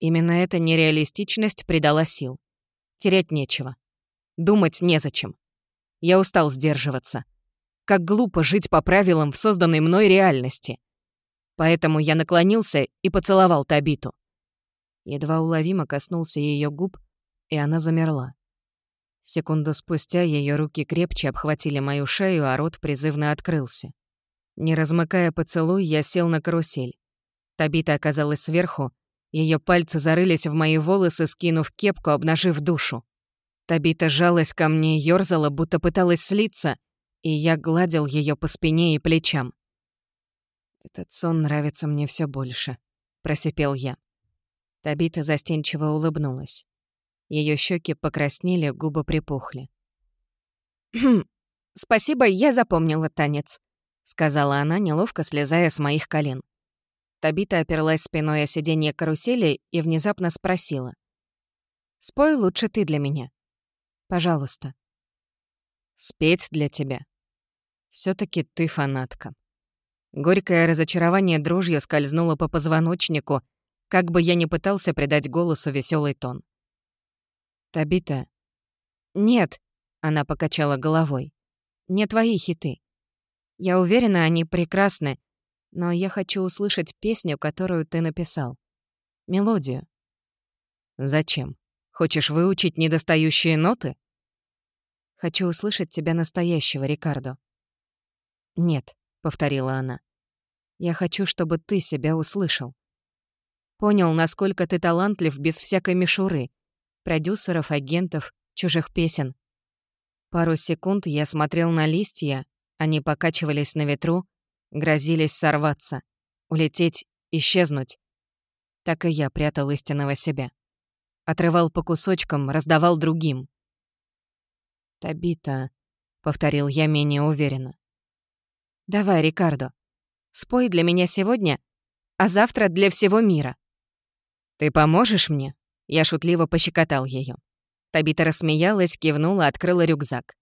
Именно эта нереалистичность придала сил. Терять нечего. Думать незачем. Я устал сдерживаться. Как глупо жить по правилам в созданной мной реальности — Поэтому я наклонился и поцеловал Табиту. Едва уловимо коснулся ее губ, и она замерла. Секунду спустя ее руки крепче обхватили мою шею, а рот призывно открылся. Не размыкая поцелуй, я сел на карусель. Табита оказалась сверху, ее пальцы зарылись в мои волосы, скинув кепку, обнажив душу. Табита жалась ко мне, ёрзала, будто пыталась слиться, и я гладил ее по спине и плечам. «Этот сон нравится мне все больше», — просипел я. Табита застенчиво улыбнулась. Ее щеки покраснели, губы припухли. «Хм, спасибо, я запомнила танец», — сказала она, неловко слезая с моих колен. Табита оперлась спиной о сиденье карусели и внезапно спросила. «Спой лучше ты для меня. Пожалуйста». «Спеть для тебя. все таки ты фанатка». Горькое разочарование дрожью скользнуло по позвоночнику, как бы я ни пытался придать голосу веселый тон. «Табита...» «Нет», — она покачала головой. «Не твои хиты. Я уверена, они прекрасны, но я хочу услышать песню, которую ты написал. Мелодию». «Зачем? Хочешь выучить недостающие ноты?» «Хочу услышать тебя настоящего, Рикардо». «Нет», — повторила она. «Я хочу, чтобы ты себя услышал. Понял, насколько ты талантлив без всякой мишуры, продюсеров, агентов, чужих песен. Пару секунд я смотрел на листья, они покачивались на ветру, грозились сорваться, улететь, исчезнуть. Так и я прятал истинного себя. Отрывал по кусочкам, раздавал другим. «Табита», — повторил я менее уверенно. «Давай, Рикардо, спой для меня сегодня, а завтра для всего мира». «Ты поможешь мне?» Я шутливо пощекотал ее. Табита рассмеялась, кивнула, открыла рюкзак.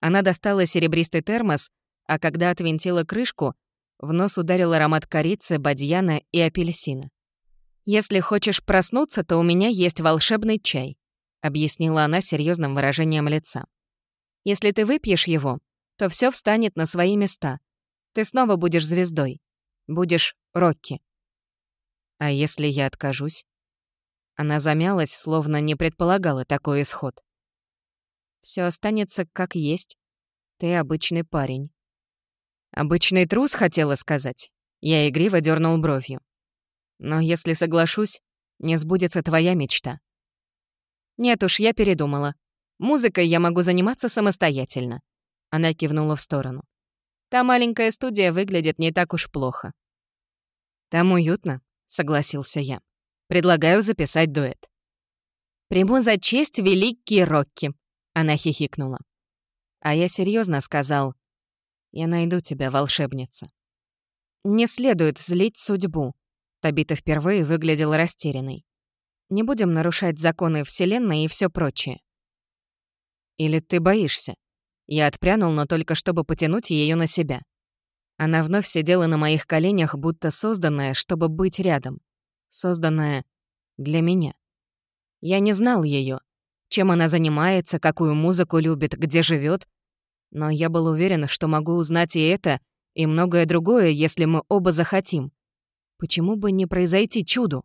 Она достала серебристый термос, а когда отвинтила крышку, в нос ударил аромат корицы, бадьяна и апельсина. «Если хочешь проснуться, то у меня есть волшебный чай», — объяснила она серьезным выражением лица. «Если ты выпьешь его, то все встанет на свои места. Ты снова будешь звездой. Будешь Рокки». «А если я откажусь?» Она замялась, словно не предполагала такой исход. Все останется как есть. Ты обычный парень». «Обычный трус, хотела сказать». Я игриво дернул бровью. «Но если соглашусь, не сбудется твоя мечта». «Нет уж, я передумала. Музыкой я могу заниматься самостоятельно». Она кивнула в сторону. «Та маленькая студия выглядит не так уж плохо». «Там уютно», — согласился я. Предлагаю записать дуэт. «Приму за честь великие Рокки», — она хихикнула. А я серьезно сказал, «Я найду тебя, волшебница». «Не следует злить судьбу», — Табита впервые выглядела растерянной. «Не будем нарушать законы Вселенной и все прочее». «Или ты боишься?» Я отпрянул, но только чтобы потянуть ее на себя. Она вновь сидела на моих коленях, будто созданная, чтобы быть рядом созданная для меня. Я не знал ее, чем она занимается, какую музыку любит, где живет, но я был уверен, что могу узнать и это, и многое другое, если мы оба захотим. Почему бы не произойти чуду?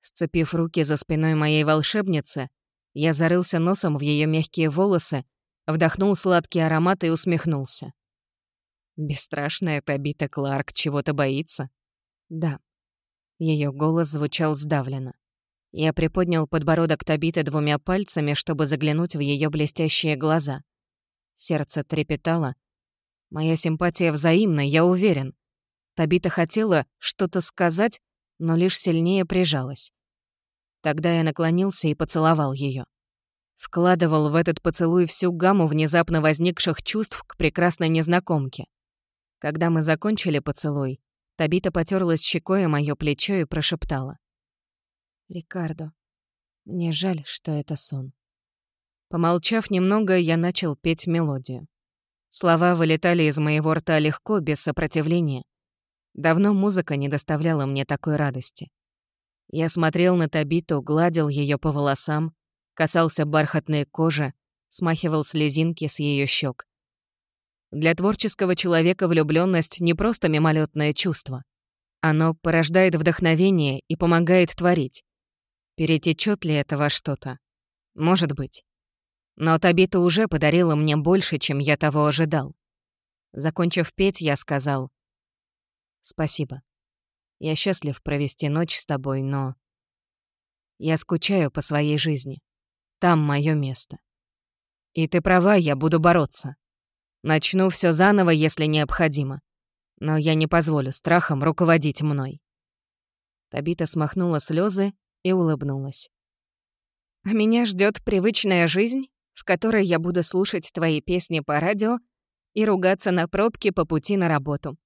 Сцепив руки за спиной моей волшебницы, я зарылся носом в ее мягкие волосы, вдохнул сладкий аромат и усмехнулся. Бесстрашная Табита Кларк чего-то боится? Да. Ее голос звучал сдавленно. Я приподнял подбородок Табиты двумя пальцами, чтобы заглянуть в ее блестящие глаза. Сердце трепетало. Моя симпатия взаимна, я уверен. Табита хотела что-то сказать, но лишь сильнее прижалась. Тогда я наклонился и поцеловал ее. Вкладывал в этот поцелуй всю гамму внезапно возникших чувств к прекрасной незнакомке. Когда мы закончили поцелуй, Табита потерлась щекой о моё плечо и прошептала. «Рикардо, мне жаль, что это сон». Помолчав немного, я начал петь мелодию. Слова вылетали из моего рта легко, без сопротивления. Давно музыка не доставляла мне такой радости. Я смотрел на Табиту, гладил ее по волосам, касался бархатной кожи, смахивал слезинки с ее щек. Для творческого человека влюбленность не просто мимолетное чувство. Оно порождает вдохновение и помогает творить. Перетечет ли это во что-то? Может быть. Но Табита уже подарила мне больше, чем я того ожидал. Закончив петь, я сказал «Спасибо. Я счастлив провести ночь с тобой, но...» Я скучаю по своей жизни. Там мое место. И ты права, я буду бороться. Начну все заново, если необходимо. Но я не позволю страхам руководить мной. Табита смахнула слезы и улыбнулась. «А меня ждет привычная жизнь, в которой я буду слушать твои песни по радио и ругаться на пробке по пути на работу».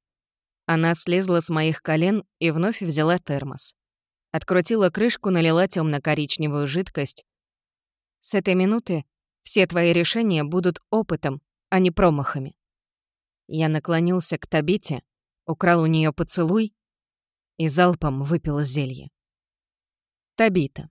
Она слезла с моих колен и вновь взяла термос. Открутила крышку, налила темно коричневую жидкость. С этой минуты все твои решения будут опытом, а не промахами. Я наклонился к Табите, украл у нее поцелуй и залпом выпил зелье. Табита.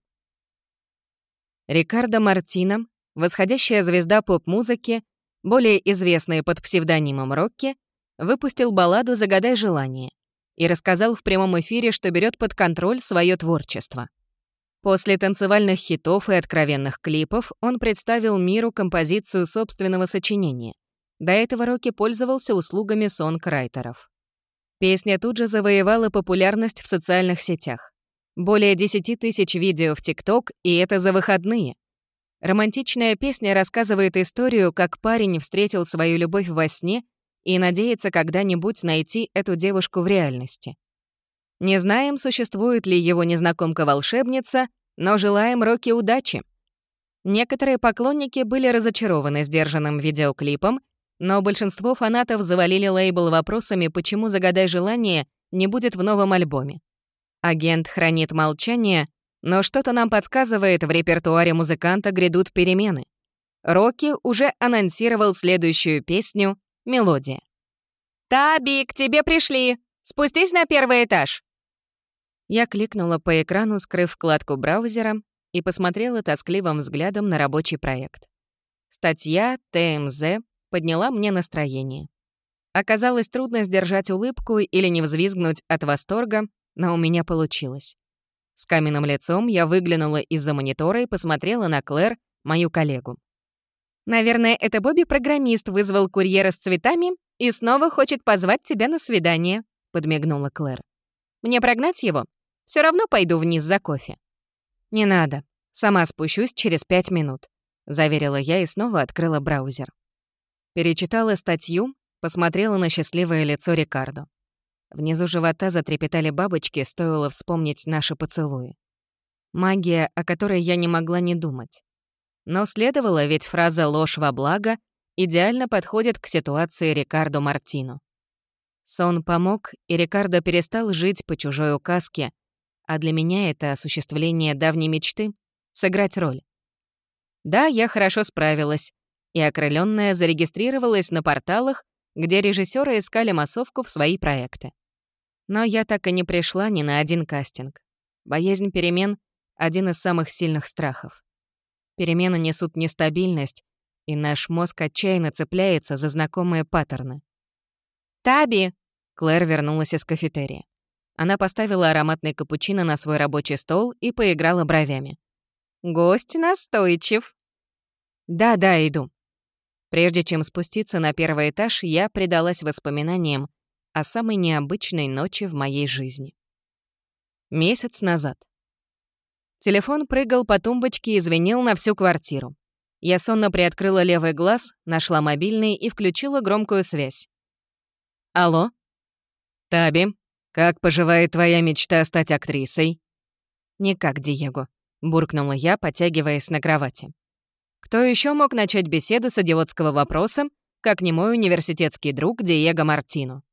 Рикардо Мартино, восходящая звезда поп-музыки, более известная под псевдонимом Рокки, выпустил балладу «Загадай желание» и рассказал в прямом эфире, что берет под контроль свое творчество. После танцевальных хитов и откровенных клипов он представил миру композицию собственного сочинения. До этого Рокки пользовался услугами сонграйтеров. Песня тут же завоевала популярность в социальных сетях. Более 10 тысяч видео в ТикТок, и это за выходные. Романтичная песня рассказывает историю, как парень встретил свою любовь во сне и надеется когда-нибудь найти эту девушку в реальности. Не знаем, существует ли его незнакомка-волшебница, но желаем Рокки удачи. Некоторые поклонники были разочарованы сдержанным видеоклипом, но большинство фанатов завалили лейбл вопросами, почему «Загадай желание» не будет в новом альбоме. Агент хранит молчание, но что-то нам подсказывает, в репертуаре музыканта грядут перемены. Рокки уже анонсировал следующую песню «Мелодия». «Таби, к тебе пришли! Спустись на первый этаж!» Я кликнула по экрану, скрыв вкладку браузера, и посмотрела тоскливым взглядом на рабочий проект. Статья ТМЗ подняла мне настроение. Оказалось трудно сдержать улыбку или не взвизгнуть от восторга, но у меня получилось. С каменным лицом я выглянула из-за монитора и посмотрела на Клэр, мою коллегу. «Наверное, это Бобби-программист вызвал курьера с цветами и снова хочет позвать тебя на свидание», — подмигнула Клэр. «Мне прогнать его? Все равно пойду вниз за кофе». «Не надо. Сама спущусь через пять минут», — заверила я и снова открыла браузер. Перечитала статью, посмотрела на счастливое лицо Рикардо. Внизу живота затрепетали бабочки, стоило вспомнить наши поцелуи. Магия, о которой я не могла не думать. Но следовало, ведь фраза «ложь во благо» идеально подходит к ситуации Рикардо Мартино. Сон помог, и Рикардо перестал жить по чужой указке, а для меня это осуществление давней мечты — сыграть роль. Да, я хорошо справилась, и окрыленная зарегистрировалась на порталах, где режиссеры искали массовку в свои проекты. Но я так и не пришла ни на один кастинг. Боязнь перемен — один из самых сильных страхов. Перемены несут нестабильность, и наш мозг отчаянно цепляется за знакомые паттерны. «Таби!» — Клэр вернулась из кафетерия. Она поставила ароматный капучино на свой рабочий стол и поиграла бровями. «Гость настойчив». «Да-да, иду». Прежде чем спуститься на первый этаж, я предалась воспоминаниям о самой необычной ночи в моей жизни. Месяц назад. Телефон прыгал по тумбочке и звенел на всю квартиру. Я сонно приоткрыла левый глаз, нашла мобильный и включила громкую связь. «Алло?» «Таби, «Как поживает твоя мечта стать актрисой?» «Никак, Диего», — буркнула я, потягиваясь на кровати. Кто еще мог начать беседу с идиотского вопроса, как не мой университетский друг Диего Мартину?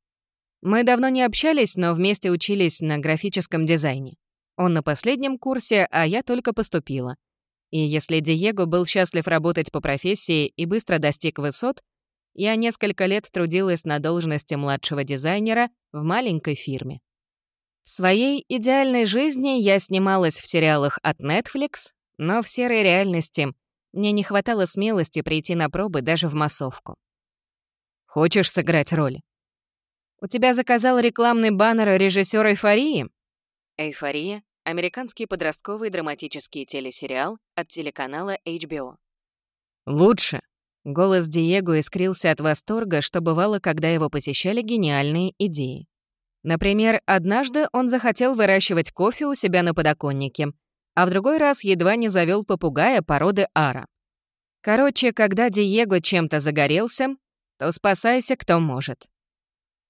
Мы давно не общались, но вместе учились на графическом дизайне. Он на последнем курсе, а я только поступила. И если Диего был счастлив работать по профессии и быстро достиг высот, я несколько лет трудилась на должности младшего дизайнера в маленькой фирме. В своей идеальной жизни я снималась в сериалах от Netflix, но в серой реальности мне не хватало смелости прийти на пробы даже в массовку. «Хочешь сыграть роль?» «У тебя заказал рекламный баннер режиссер «Эйфории»?» «Эйфория» — американский подростковый драматический телесериал от телеканала HBO. «Лучше», Голос Диего искрился от восторга, что бывало, когда его посещали гениальные идеи. Например, однажды он захотел выращивать кофе у себя на подоконнике, а в другой раз едва не завел попугая породы ара. Короче, когда Диего чем-то загорелся, то спасайся, кто может.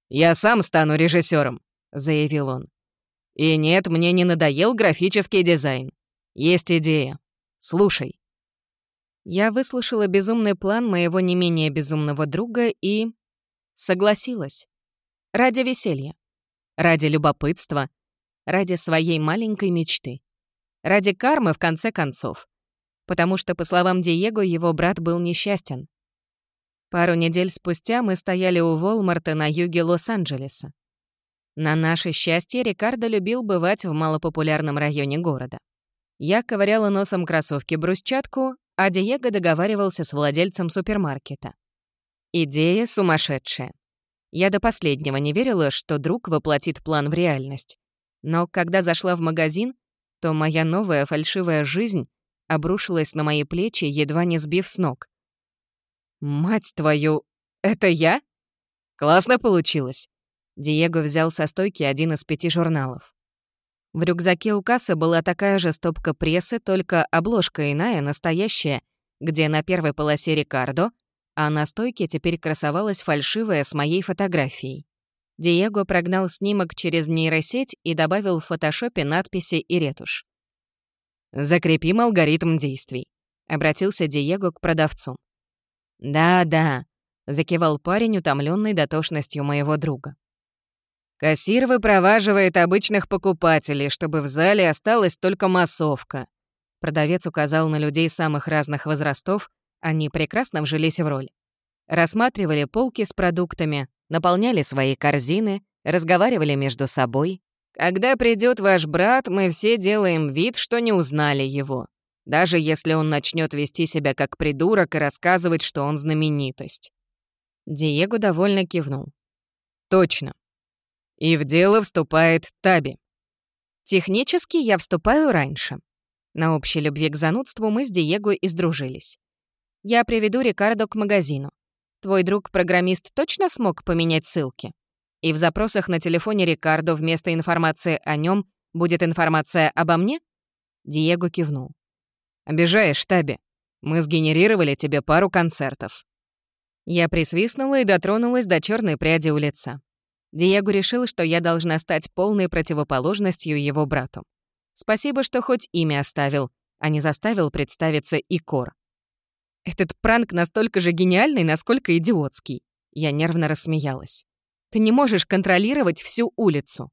«Я сам стану режиссером, заявил он. «И нет, мне не надоел графический дизайн. Есть идея. Слушай». Я выслушала безумный план моего не менее безумного друга и... согласилась. Ради веселья. ради любопытства, ради своей маленькой мечты. Ради кармы, в конце концов. Потому что, по словам Диего, его брат был несчастен. Пару недель спустя мы стояли у Волмарта на юге Лос-Анджелеса. На наше счастье, Рикардо любил бывать в малопопулярном районе города. Я ковыряла носом кроссовки брусчатку, а Диего договаривался с владельцем супермаркета. Идея сумасшедшая. Я до последнего не верила, что друг воплотит план в реальность. Но когда зашла в магазин, то моя новая фальшивая жизнь обрушилась на мои плечи, едва не сбив с ног. «Мать твою, это я?» «Классно получилось!» Диего взял со стойки один из пяти журналов. В рюкзаке у кассы была такая же стопка прессы, только обложка иная, настоящая, где на первой полосе Рикардо, а на стойке теперь красовалась фальшивая с моей фотографией. Диего прогнал снимок через нейросеть и добавил в фотошопе надписи и ретушь. «Закрепим алгоритм действий», — обратился Диего к продавцу. «Да-да», — закивал парень, утомленный дотошностью моего друга. Кассир выпроваживает обычных покупателей, чтобы в зале осталась только массовка. Продавец указал на людей самых разных возрастов, они прекрасно вжились в роль. Рассматривали полки с продуктами, наполняли свои корзины, разговаривали между собой. «Когда придет ваш брат, мы все делаем вид, что не узнали его, даже если он начнет вести себя как придурок и рассказывать, что он знаменитость». Диего довольно кивнул. «Точно. И в дело вступает Таби. Технически я вступаю раньше. На общей любви к занудству мы с Диего и сдружились. Я приведу Рикардо к магазину. Твой друг-программист точно смог поменять ссылки? И в запросах на телефоне Рикардо вместо информации о нем будет информация обо мне? Диего кивнул. «Обижаешь, Таби. Мы сгенерировали тебе пару концертов». Я присвистнула и дотронулась до черной пряди у лица. Диего решил, что я должна стать полной противоположностью его брату. Спасибо, что хоть имя оставил, а не заставил представиться Икор. Этот пранк настолько же гениальный, насколько идиотский. Я нервно рассмеялась. Ты не можешь контролировать всю улицу.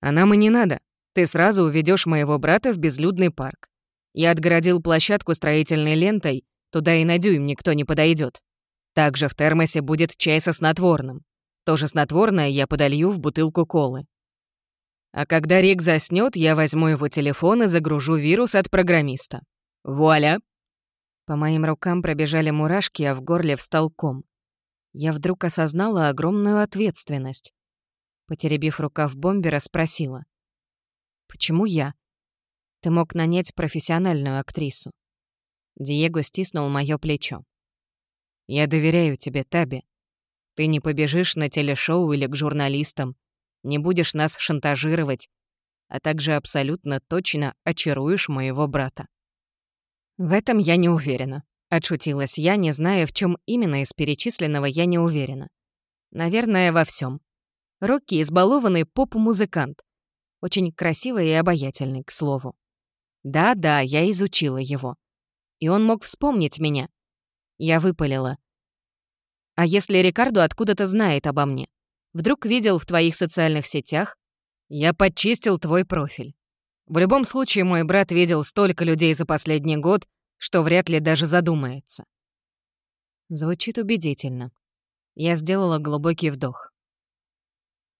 А нам и не надо. Ты сразу уведешь моего брата в безлюдный парк. Я отгородил площадку строительной лентой, туда и на дюйм никто не подойдет. Также в термосе будет чай со снотворным. То же снотворное я подолью в бутылку колы. А когда Рик заснёт, я возьму его телефон и загружу вирус от программиста. Вуаля! По моим рукам пробежали мурашки, а в горле встал ком. Я вдруг осознала огромную ответственность. Потеребив рукав бомбера, спросила. «Почему я? Ты мог нанять профессиональную актрису». Диего стиснул моё плечо. «Я доверяю тебе, Таби. Ты не побежишь на телешоу или к журналистам, не будешь нас шантажировать, а также абсолютно точно очаруешь моего брата». «В этом я не уверена», — отшутилась я, не зная, в чем именно из перечисленного я не уверена. Наверное, во всем. Рокки — избалованный поп-музыкант. Очень красивый и обаятельный, к слову. Да-да, я изучила его. И он мог вспомнить меня. Я выпалила. А если Рикардо откуда-то знает обо мне? Вдруг видел в твоих социальных сетях? Я подчистил твой профиль. В любом случае, мой брат видел столько людей за последний год, что вряд ли даже задумается. Звучит убедительно. Я сделала глубокий вдох.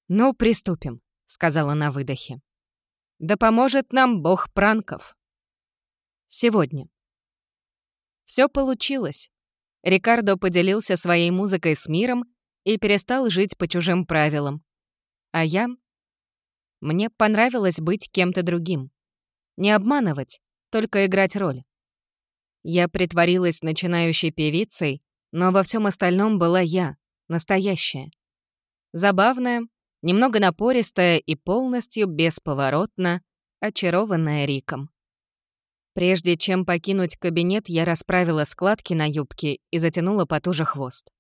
«Ну, приступим», — сказала на выдохе. «Да поможет нам бог пранков». Сегодня. Все получилось. Рикардо поделился своей музыкой с миром и перестал жить по чужим правилам. А я? Мне понравилось быть кем-то другим. Не обманывать, только играть роль. Я притворилась начинающей певицей, но во всем остальном была я, настоящая. Забавная, немного напористая и полностью бесповоротно очарованная Риком. Прежде чем покинуть кабинет, я расправила складки на юбке и затянула потуже хвост.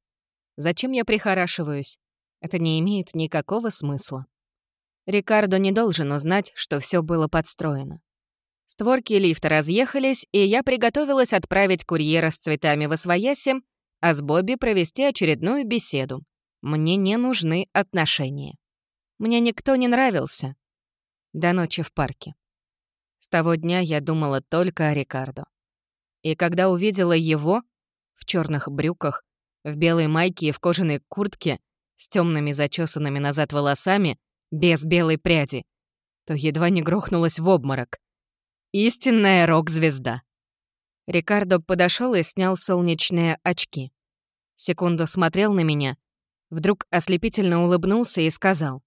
Зачем я прихорашиваюсь? Это не имеет никакого смысла. Рикардо не должен узнать, что все было подстроено. Створки лифта разъехались, и я приготовилась отправить курьера с цветами в Освояси, а с Бобби провести очередную беседу. Мне не нужны отношения. Мне никто не нравился. До ночи в парке. С того дня я думала только о Рикардо. И когда увидела его в черных брюках, в белой майке и в кожаной куртке с темными зачесанными назад волосами, без белой пряди, то едва не грохнулась в обморок. Истинная рок-звезда. Рикардо подошел и снял солнечные очки. Секунду смотрел на меня, вдруг ослепительно улыбнулся и сказал.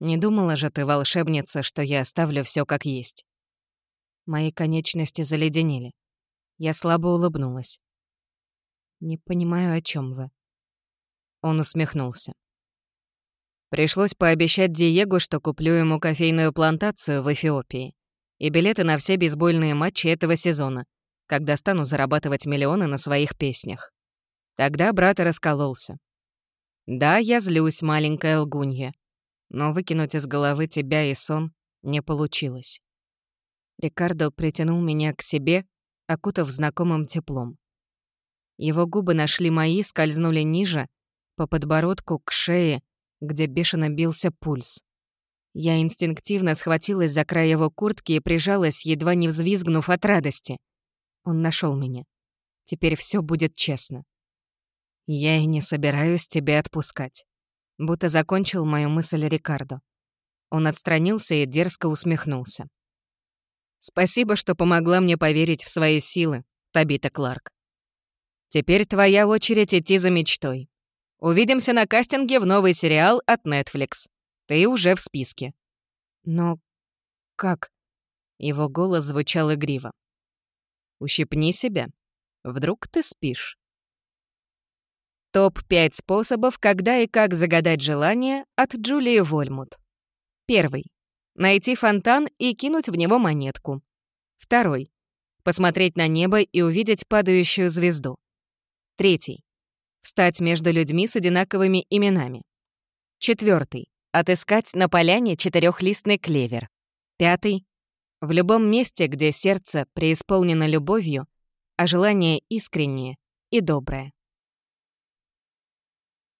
«Не думала же ты, волшебница, что я оставлю все как есть». Мои конечности заледенели. Я слабо улыбнулась. «Не понимаю, о чем вы». Он усмехнулся. Пришлось пообещать Диего, что куплю ему кофейную плантацию в Эфиопии и билеты на все бейсбольные матчи этого сезона, когда стану зарабатывать миллионы на своих песнях. Тогда брат раскололся. Да, я злюсь, маленькая лгунья, но выкинуть из головы тебя и сон не получилось. Рикардо притянул меня к себе, окутав знакомым теплом. Его губы нашли мои, скользнули ниже, по подбородку к шее, где бешено бился пульс. Я инстинктивно схватилась за край его куртки и прижалась, едва не взвизгнув от радости. Он нашел меня. Теперь все будет честно. Я и не собираюсь тебя отпускать. Будто закончил мою мысль Рикардо. Он отстранился и дерзко усмехнулся. «Спасибо, что помогла мне поверить в свои силы, Табита Кларк. Теперь твоя очередь идти за мечтой. Увидимся на кастинге в новый сериал от Netflix. Ты уже в списке». «Но как?» Его голос звучал игриво. «Ущипни себя. Вдруг ты спишь». Топ-5 способов, когда и как загадать желание от Джулии Вольмут. Первый. Найти фонтан и кинуть в него монетку. Второй. Посмотреть на небо и увидеть падающую звезду. Третий. Встать между людьми с одинаковыми именами. Четвертый. Отыскать на поляне четырехлистный клевер. Пятый. В любом месте, где сердце преисполнено любовью, а желание искреннее и доброе.